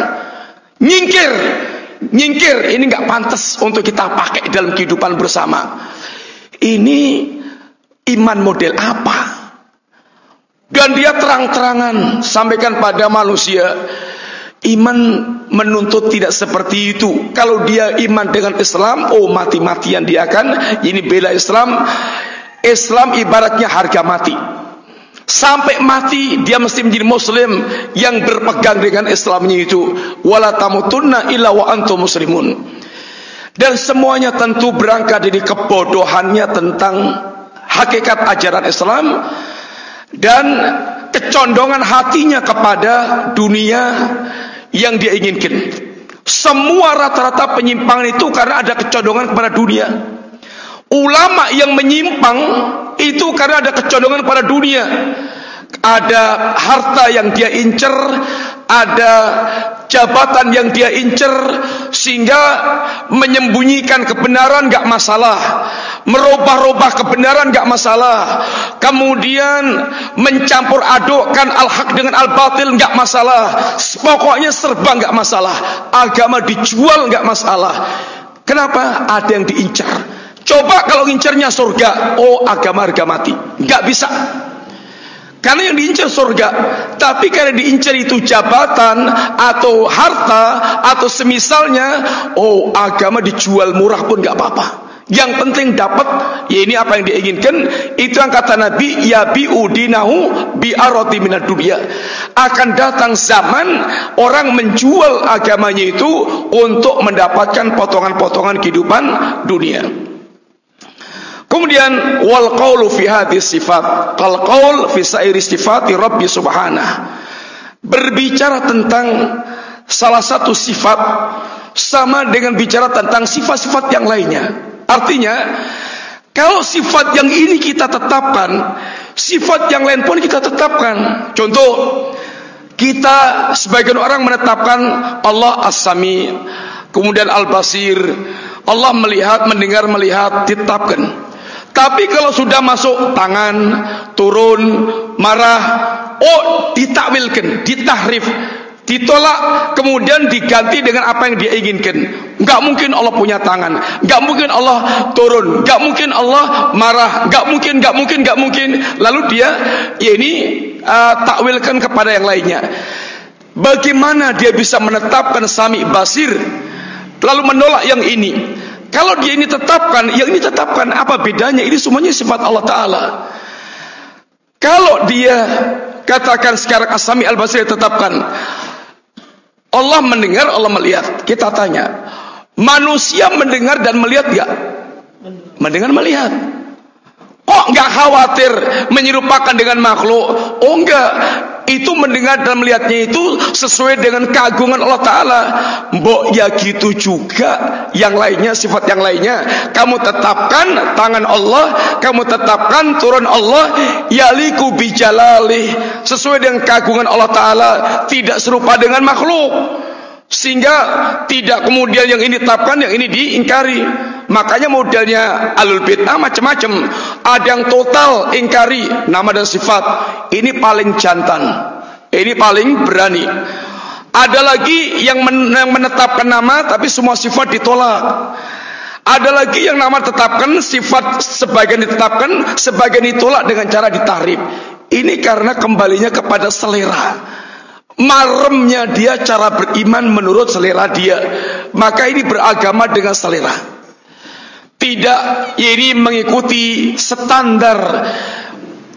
nyingkir. Nyingkir. Ini nggak pantas untuk kita pakai dalam kehidupan bersama. Ini iman model apa? Dan dia terang-terangan sampaikan pada manusia iman menuntut tidak seperti itu. Kalau dia iman dengan Islam oh mati-matian dia akan ini bela Islam. Islam ibaratnya harga mati Sampai mati dia mesti menjadi muslim yang berpegang dengan Islamnya itu. Wala tamutunna illa wa antum muslimun. Dan semuanya tentu berangkat dari kebodohannya tentang hakikat ajaran Islam dan kecondongan hatinya kepada dunia yang dia inginkan. Semua rata-rata penyimpangan itu karena ada kecondongan kepada dunia. Ulama yang menyimpang itu karena ada kecondongan pada dunia. Ada harta yang dia incer, ada jabatan yang dia incer sehingga menyembunyikan kebenaran enggak masalah merubah-rubah kebenaran enggak masalah. Kemudian mencampur adukkan al-haq dengan al-batil enggak masalah. Pokoknya serba enggak masalah. Agama dijual enggak masalah. Kenapa? Ada yang diincar coba kalau incarnya surga oh agama harga mati. Enggak bisa. Karena yang diincar surga Tapi karena diincar itu jabatan Atau harta Atau semisalnya Oh agama dijual murah pun gak apa-apa. Yang penting dapat Ya ini apa yang diinginkan. Itu yang kata Nabi Ya bi'udinahu bi'arati minat dunia Akan datang zaman Orang menjual agamanya itu Untuk mendapatkan potongan-potongan kehidupan dunia Kemudian wal qaulu fi hadhihi sifat kal qaul fi sairi sifati rabbi subhanah. Berbicara tentang salah satu sifat sama dengan bicara tentang sifat-sifat yang lainnya. Artinya kalau sifat yang ini kita tetapkan, sifat yang lain pun kita tetapkan. Contoh, kita sebagian orang menetapkan Allah As-Sami, kemudian Al-Basir, Allah melihat, mendengar, melihat, ditetapkan. Tapi kalau sudah masuk tangan, turun, marah, oh ditakwilkan, ditahrif, ditolak, kemudian diganti dengan apa yang dia inginkan. Enggak mungkin Allah punya tangan, enggak mungkin Allah turun, enggak mungkin Allah marah, enggak mungkin, enggak mungkin, enggak mungkin. Lalu dia ya ini uh, takwilkan kepada yang lainnya. Bagaimana dia bisa menetapkan sami basir lalu menolak yang ini? Kalau dia ini tetapkan, yang ini tetapkan apa bedanya? Ini semuanya sifat Allah Taala. Kalau dia katakan sekarang Asami Al Basri tetapkan, Allah mendengar, Allah melihat. Kita tanya, manusia mendengar dan melihat gak? Mendengar melihat. Kok nggak khawatir menyerupakan dengan makhluk? Oh enggak, itu mendengar dan melihatnya itu sesuai dengan keagungan Allah Taala. Mbok ya gitu juga yang lainnya sifat yang lainnya. Kamu tetapkan tangan Allah, kamu tetapkan turun Allah yaliku bijalali sesuai dengan keagungan Allah Taala, tidak serupa dengan makhluk. Sehingga tidak kemudian yang ini tetapkan, yang ini diingkari. Makanya modelnya alul bid'ah macam-macam. Ada yang total ingkari nama dan sifat. Ini paling jantan. Ini paling berani. Ada lagi yang menetapkan nama tapi semua sifat ditolak. Ada lagi yang nama tetapkan sifat sebagian ditetapkan, sebagian ditolak dengan cara ditahrif. Ini karena kembalinya kepada selera maremnya dia cara beriman menurut selera dia. Maka ini beragama dengan selera. Tidak ini mengikuti standar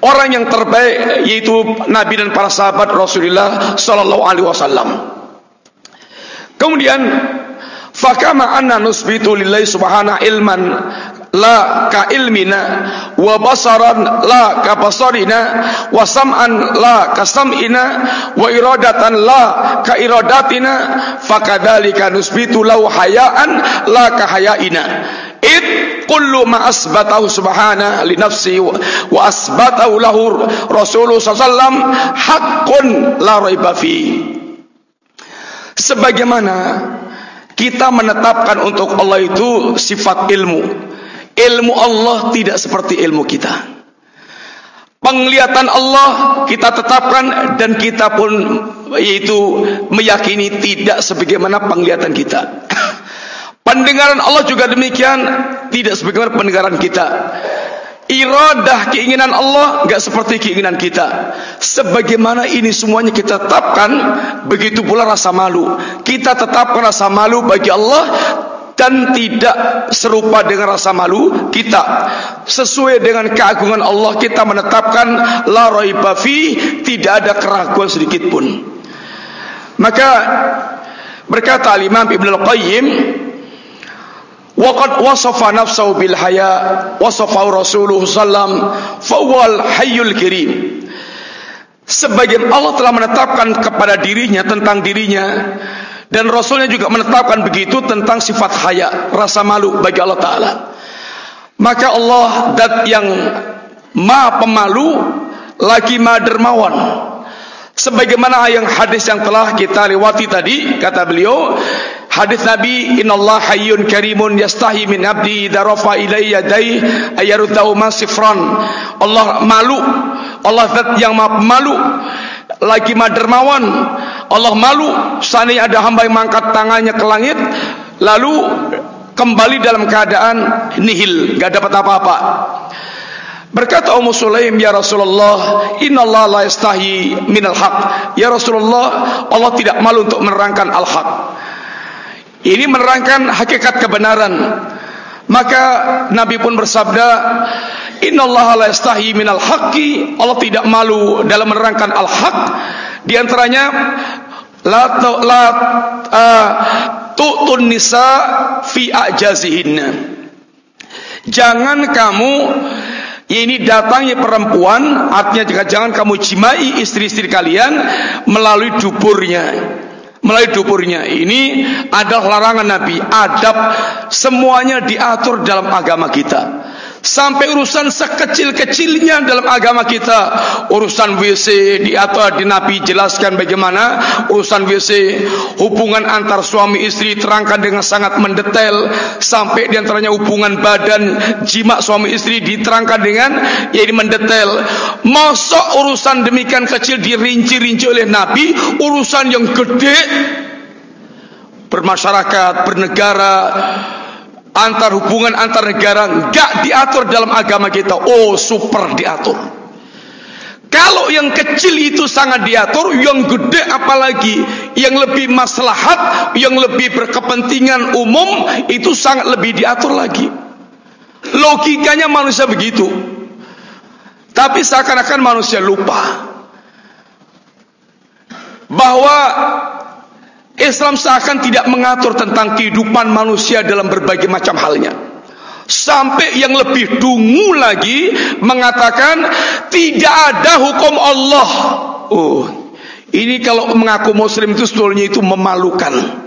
orang yang terbaik yaitu Nabi dan para sahabat Rasulullah sallallahu alaihi wasallam. Kemudian fakama anna nusbitu lillahi subhanahu ilman la ka ilmina wa basaran la ka basarina wa sam'an la ka sam'ina wa iradatan la ka iradatina fakadzalika nusbitu lahu hayaan la ka hayaina. Id kullu ma asbatahu subhana li nafsi wa asbatahu lahu rasulullah sallallahu haqqun la raiba fi. Sebagaimana kita menetapkan untuk Allah itu sifat ilmu Ilmu Allah tidak seperti ilmu kita. Penglihatan Allah kita tetapkan dan kita pun yaitu meyakini tidak sebagaimana penglihatan kita. Pendengaran Allah juga demikian tidak sebagaimana pendengaran kita. Iradah keinginan Allah enggak seperti keinginan kita. Sebagaimana ini semuanya kita tetapkan, begitu pula rasa malu. Kita tetapkan rasa malu bagi Allah dan tidak serupa dengan rasa malu kita. Sesuai dengan keagungan Allah kita menetapkan la raiba fi tidak ada keraguan sedikit pun. Maka berkata Imam Ibnu Al-Qayyim wasafa nafsahu bil haya wasafa Rasulullah sallam fa hayyul kirim. Sebagian Allah telah menetapkan kepada dirinya tentang dirinya dan Rasulnya juga menetapkan begitu tentang sifat haya rasa malu bagi Allah Taala. Maka Allah dat yang ma pemalu lagi ma dermawan. Sebagaimana yang hadis yang telah kita lewati tadi kata beliau hadis Nabi innallaha hayyun karimun yastahi min abdi darafa ilayya dai ayarudau masifran Allah malu Allah zat yang malu lagi madermawan. Allah malu seandainya ada hamba yang mengangkat tangannya ke langit lalu kembali dalam keadaan nihil gak dapat apa-apa. Berkata Ummu Sulaim ya Rasulullah Allah la yastahi minal haq. Ya Rasulullah Allah tidak malu untuk menerangkan al-haq. Ini menerangkan hakikat kebenaran maka Nabi pun bersabda Innallaha la yastahi minal haqqi. Allah tidak malu dalam menerangkan al-haq. Di antaranya la la uh, tu'tun nisa fi ajazihinna. Jangan kamu ini datangi perempuan artinya jika jangan kamu jimai istri-istri kalian melalui duburnya melalui duburnya ini adalah larangan Nabi. Adab semuanya diatur dalam agama kita sampai urusan sekecil-kecilnya dalam agama kita. Urusan WC di atau di Nabi jelaskan bagaimana. Urusan WC hubungan antar suami istri terangkan dengan sangat mendetail. Sampai di antaranya hubungan badan jima suami istri diterangkan dengan ya mendetail. Masa urusan demikian kecil dirinci-rinci oleh Nabi urusan yang gede. Bermasyarakat bernegara antar hubungan antar negara enggak diatur dalam agama kita. Oh, super diatur. Kalau yang kecil itu sangat diatur, yang gede apalagi yang lebih maslahat, yang lebih berkepentingan umum itu sangat lebih diatur lagi. Logikanya manusia begitu. Tapi seakan-akan manusia lupa bahwa Islam seakan tidak mengatur tentang kehidupan manusia dalam berbagai macam halnya. Sampai yang lebih dungu lagi mengatakan tidak ada hukum Allah. Oh, ini kalau mengaku muslim itu sebetulnya itu memalukan.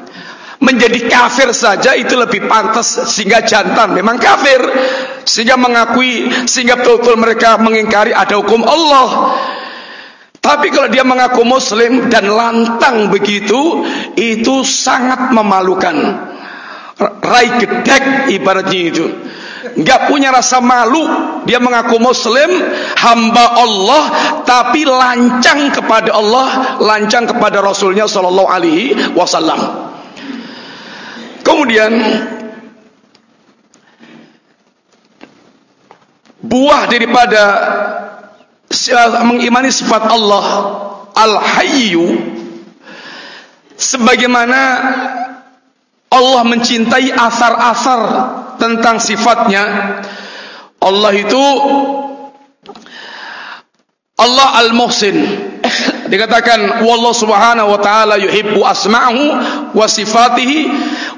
Menjadi kafir saja itu lebih pantas sehingga jantan memang kafir. Sehingga mengakui sehingga betul-betul mereka mengingkari ada hukum Allah. Tapi kalau dia mengaku muslim dan lantang begitu, itu sangat memalukan. Rai gedek ibaratnya itu. Enggak punya rasa malu, dia mengaku muslim, hamba Allah, tapi lancang kepada Allah, lancang kepada Rasulnya Shallallahu Alaihi Wasallam. Kemudian buah daripada mengimani sifat Allah Al-Hayyu sebagaimana Allah mencintai asar-asar tentang sifatnya Allah itu Allah Al-Muhsin. Dikatakan wallahu subhanahu wa ta'ala yuhibbu asma'ahu wa sifatihi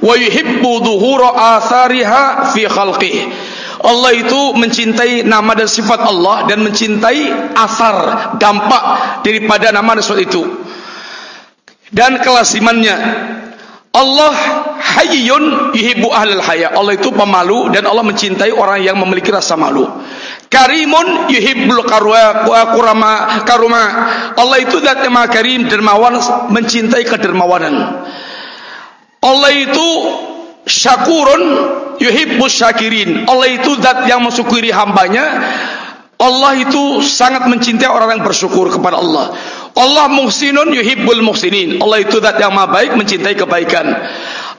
wa yuhibbu dhuhura athariha fi khalqihi Allah itu mencintai nama dan sifat Allah dan mencintai asar dampak daripada nama dan sifat itu. Dan kelasimannya Allah hayyun yuhibbu ahlal haya. Allah itu pemalu dan Allah mencintai orang yang memiliki rasa malu. Karimun yuhibbul karwa kurama karuma. Allah itu zat yang karim dermawan mencintai kedermawanan. Allah itu syakurun yuhibbu syakirin. Allah itu zat yang mensyukuri hambanya. Allah itu sangat mencintai orang yang bersyukur kepada Allah. Allah muhsinun yuhibbul muhsinin. Allah itu zat yang maha baik mencintai kebaikan.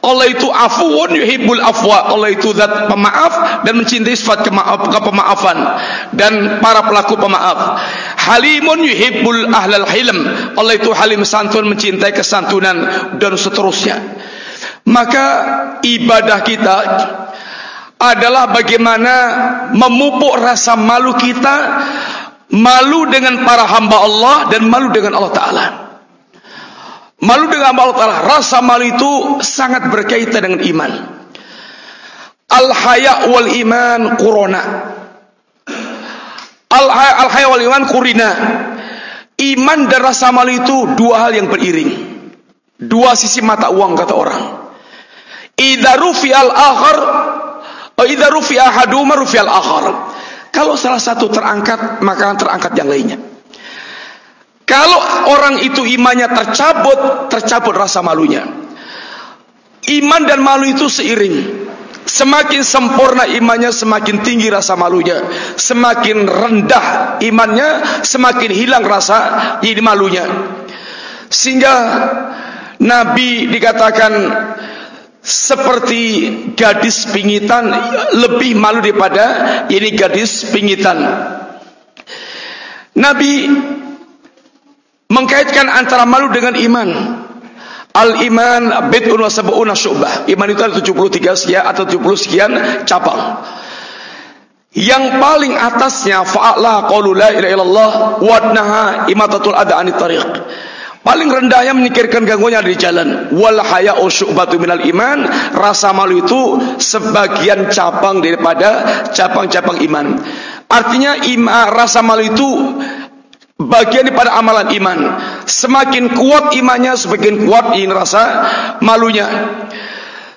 Allah itu afuun yuhibbul afwa. Allah itu zat pemaaf dan mencintai sifat kemaaf, kepemaafan dan para pelaku pemaaf. Halimun yuhibbul ahlal hilm. Allah itu halim santun mencintai kesantunan dan seterusnya maka ibadah kita adalah bagaimana memupuk rasa malu kita malu dengan para hamba Allah dan malu dengan Allah Ta'ala malu dengan Allah Ta'ala rasa malu itu sangat berkaitan dengan iman al-haya wal iman kurona al-haya wal iman kurina Iman dan rasa malu itu dua hal yang beriring. Dua sisi mata uang kata orang. Idza rufi'al akhar idza rufi'a haduma rufi'al akhar. Kalau salah satu terangkat, maka terangkat yang lainnya. Kalau orang itu imannya tercabut, tercabut rasa malunya. Iman dan malu itu seiring. Semakin sempurna imannya semakin tinggi rasa malunya Semakin rendah imannya Semakin hilang rasa ini malunya Sehingga Nabi dikatakan Seperti gadis pingitan Lebih malu daripada ini gadis pingitan Nabi Mengkaitkan antara malu dengan iman Al-iman bid'un wa sab'una syu'bah. Iman itu ada 73 sekian atau 70 sekian cabang. Yang paling atasnya fa'ala qaulu la ilaha illallah wa naha imatatul adha tariq. Paling rendahnya menyingkirkan gangguannya di jalan. Wal haya'u minal iman. Rasa malu itu sebagian cabang daripada cabang-cabang iman. Artinya ima, rasa malu itu bagian daripada amalan iman. Semakin kuat imannya, semakin kuat ini rasa malunya.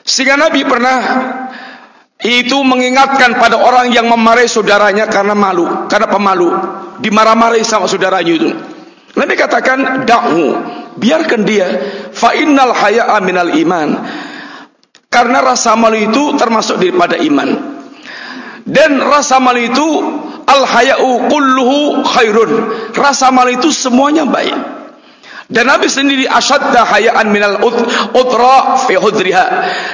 Sehingga Nabi pernah itu mengingatkan pada orang yang memarahi saudaranya karena malu, karena pemalu, dimarah-marahi sama saudaranya itu. Nabi katakan, "Da'hu, biarkan dia. Fa innal haya'a minal iman." Karena rasa malu itu termasuk daripada iman. Dan rasa malu itu al haya'u kulluhu khairun. Rasa malu itu semuanya baik. Dan Nabi sendiri asyadda hayaan minal utra fi hudriha.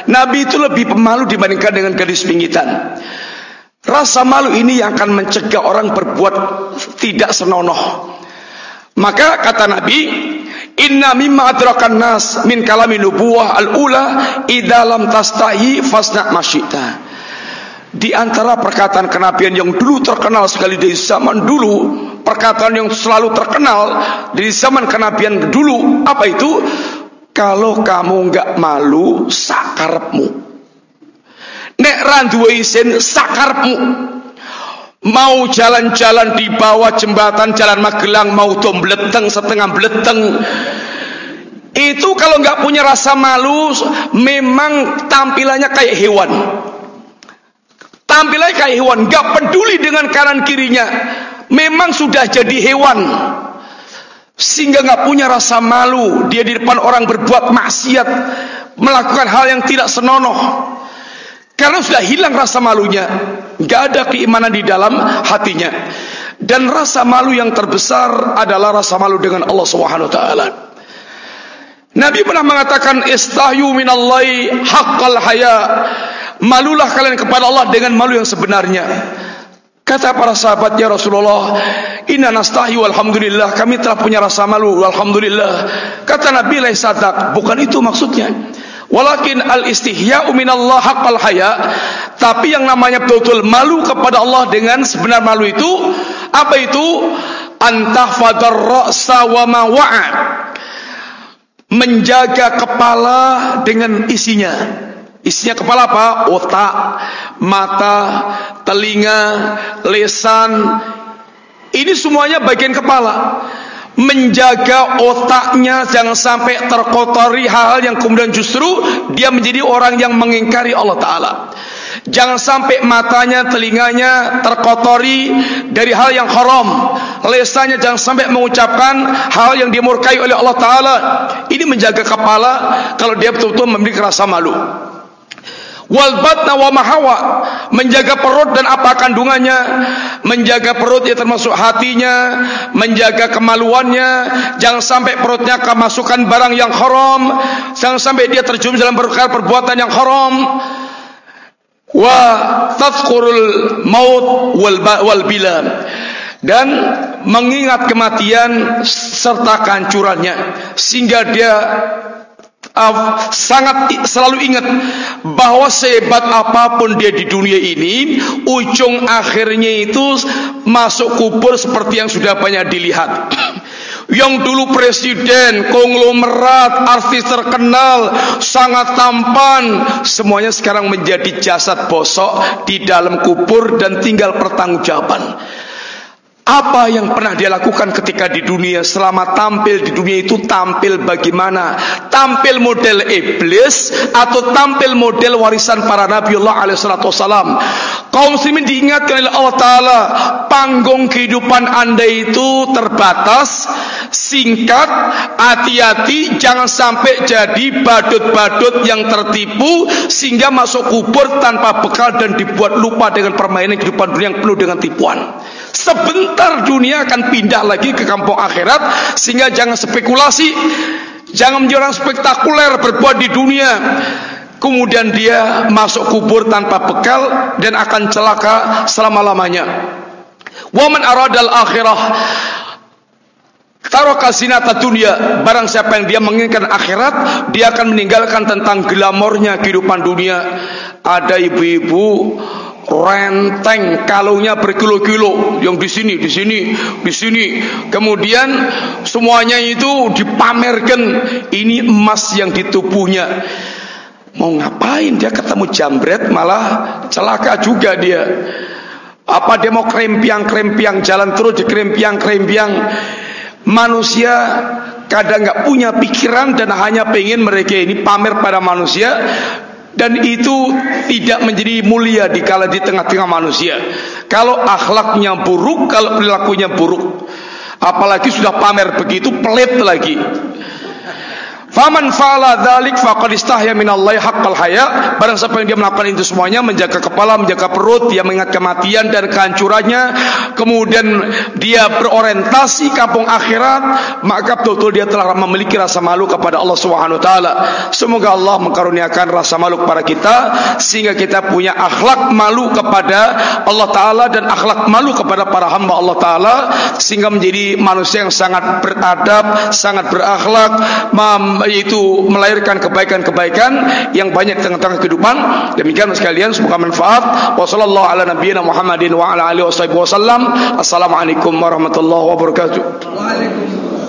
Nabi itu lebih pemalu dibandingkan dengan gadis pingitan. Rasa malu ini yang akan mencegah orang berbuat tidak senonoh. Maka kata Nabi, Inna mimma adrakan nas min kalami nubuwah al-ula idalam tastahi fasna masyita. Di antara perkataan kenabian yang dulu terkenal sekali dari zaman dulu, perkataan yang selalu terkenal dari zaman kenabian dulu, apa itu? Kalau kamu enggak malu, sakarepmu. Nek randuwe isin sakarepmu. Mau jalan-jalan di bawah jembatan Jalan Magelang mau dombleteng setengah bleteng itu kalau enggak punya rasa malu memang tampilannya kayak hewan Tampil aja kayak hewan, gak peduli dengan kanan kirinya. Memang sudah jadi hewan. Sehingga gak punya rasa malu. Dia di depan orang berbuat maksiat. Melakukan hal yang tidak senonoh. Karena sudah hilang rasa malunya. Gak ada keimanan di dalam hatinya. Dan rasa malu yang terbesar adalah rasa malu dengan Allah Subhanahu wa taala. Nabi pernah mengatakan istahyu minallahi haqqal haya. Malulah kalian kepada Allah dengan malu yang sebenarnya. Kata para sahabat ya Rasulullah, Inna nastahi walhamdulillah, kami telah punya rasa malu walhamdulillah. Kata Nabi lai sadak, bukan itu maksudnya. Walakin al istihya'u minallah haqqal haya. Tapi yang namanya betul-betul malu kepada Allah dengan sebenar malu itu apa itu? Antahfadar wa. Menjaga kepala dengan isinya. Isinya kepala apa? Otak, mata, telinga, lesan. Ini semuanya bagian kepala. Menjaga otaknya jangan sampai terkotori hal-hal yang kemudian justru dia menjadi orang yang mengingkari Allah Ta'ala. Jangan sampai matanya, telinganya terkotori dari hal yang haram. Lesannya jangan sampai mengucapkan hal yang dimurkai oleh Allah Ta'ala. Ini menjaga kepala kalau dia betul-betul memiliki rasa malu wal batna menjaga perut dan apa kandungannya. Menjaga perut ya termasuk hatinya. Menjaga kemaluannya. Jangan sampai perutnya kemasukan barang yang haram. Jangan sampai dia terjun dalam perbuatan yang haram. Wa tadhkurul maut wal wal dan mengingat kematian serta kehancurannya. Sehingga dia uh, sangat selalu ingat bahwa sehebat apa pun dia di dunia ini ujung akhirnya itu masuk kubur seperti yang sudah banyak dilihat yang dulu presiden, konglomerat, artis terkenal, sangat tampan, semuanya sekarang menjadi jasad bosok di dalam kubur dan tinggal pertanggungjawaban. Apa yang pernah dia lakukan ketika di dunia selama tampil di dunia itu tampil bagaimana? Tampil model iblis atau tampil model warisan para nabiullah alaihissalam kaum muslimin diingatkan oleh Allah Ta'ala panggung kehidupan anda itu terbatas singkat hati-hati jangan sampai jadi badut-badut yang tertipu sehingga masuk kubur tanpa bekal dan dibuat lupa dengan permainan kehidupan dunia yang penuh dengan tipuan. Sebentar dunia akan pindah lagi ke kampung akhirat sehingga jangan spekulasi, jangan menjadi orang spektakuler berbuat di dunia. Kemudian dia masuk kubur tanpa bekal dan akan celaka selama-lamanya. Waman aradal akhirah Taruh kasinata dunia Barang siapa yang dia menginginkan akhirat Dia akan meninggalkan tentang glamornya kehidupan dunia Ada ibu-ibu renteng kalungnya berkilo-kilo yang di sini di sini di sini. Kemudian semuanya itu dipamerkan. Ini emas yang di tubuhnya. Mau ngapain dia ketemu jambret malah celaka juga dia. Apa dia mau krempiang-krempiang jalan terus di krempiang-krempiang? Manusia kadang nggak punya pikiran dan hanya pengen mereka ini pamer pada manusia dan itu tidak menjadi mulia di kala di tengah-tengah manusia. Kalau akhlaknya buruk, kalau perilakunya buruk, apalagi sudah pamer begitu pelit lagi. Faman fa'ala dzalik faqad istahya minallahi haqqal haya. Barang siapa yang dia melakukan itu semuanya, menjaga kepala, menjaga perut, dia mengingat kematian dan kehancurannya, kemudian dia berorientasi kampung akhirat, maka betul-betul dia telah memiliki rasa malu kepada Allah Subhanahu wa taala. Semoga Allah mengkaruniakan rasa malu kepada kita sehingga kita punya akhlak malu kepada Allah taala dan akhlak malu kepada para hamba Allah taala sehingga menjadi manusia yang sangat beradab, sangat berakhlak, yaitu melahirkan kebaikan-kebaikan yang banyak di tengah-tengah kehidupan. Demikian sekalian semoga manfaat. Wassallallahu ala nabiyina Muhammadin wa ala alihi wasallam. Assalamualaikum warahmatullahi wabarakatuh. Waalaikumsalam.